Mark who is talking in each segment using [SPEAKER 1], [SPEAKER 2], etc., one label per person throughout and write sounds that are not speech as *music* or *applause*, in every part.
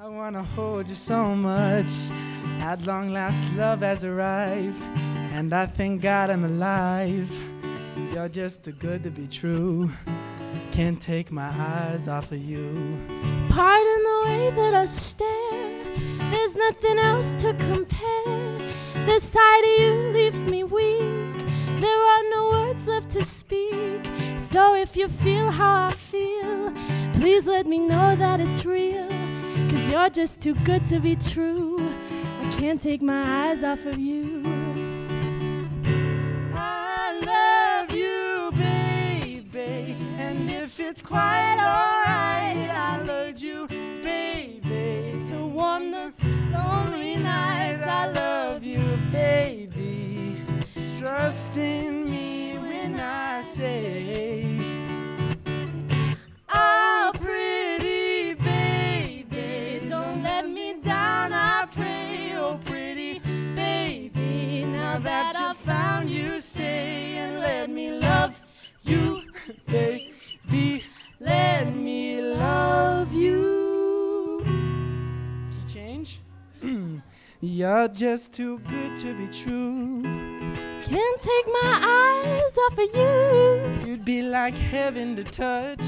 [SPEAKER 1] I wanna hold you so much. At long last, love has arrived, and I thank God I'm alive. You're just too good to be true. Can't take my eyes off of you.
[SPEAKER 2] Pardon the way that I stare. There's nothing else to compare. This side of you leaves me weak. There are no words left to speak. So if you feel how I feel, please let me know that it's real. Cause you're just too good to be true. I can't take my eyes off of you.
[SPEAKER 1] I love you, baby. And if it's quite alright, I love you, baby. To warm those lonely nights, I love you, baby. Trust you, stay and let me love you, *laughs* baby. Let me love you. Key change? *clears throat* You're just too good to be true.
[SPEAKER 2] Can't take my eyes off of you.
[SPEAKER 1] You'd be like heaven to touch.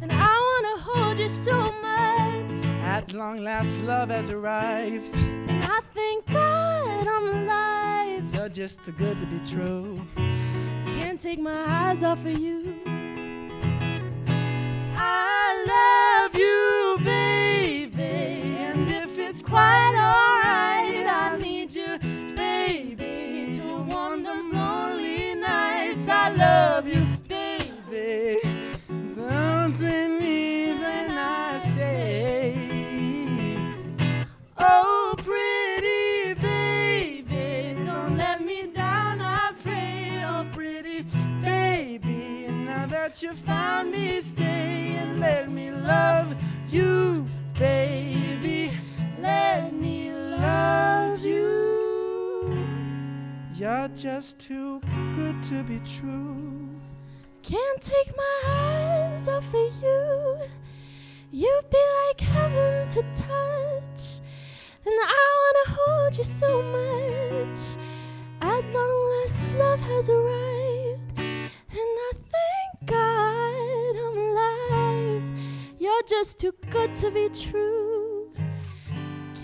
[SPEAKER 2] And I wanna hold you so much.
[SPEAKER 1] At long last, love has arrived.
[SPEAKER 2] And I alive.
[SPEAKER 1] You're just too good to be true.
[SPEAKER 2] Can't take my eyes off of you.
[SPEAKER 1] That you found me, stay and let me love you, baby. Let me love you. You're just too good to be true.
[SPEAKER 2] Can't take my eyes off of you. You'd be like heaven to touch. And I wanna hold you so much. At long last, love has arrived. Just too good to be true.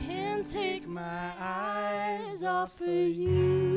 [SPEAKER 2] Can't take
[SPEAKER 1] My
[SPEAKER 2] eyes off of you.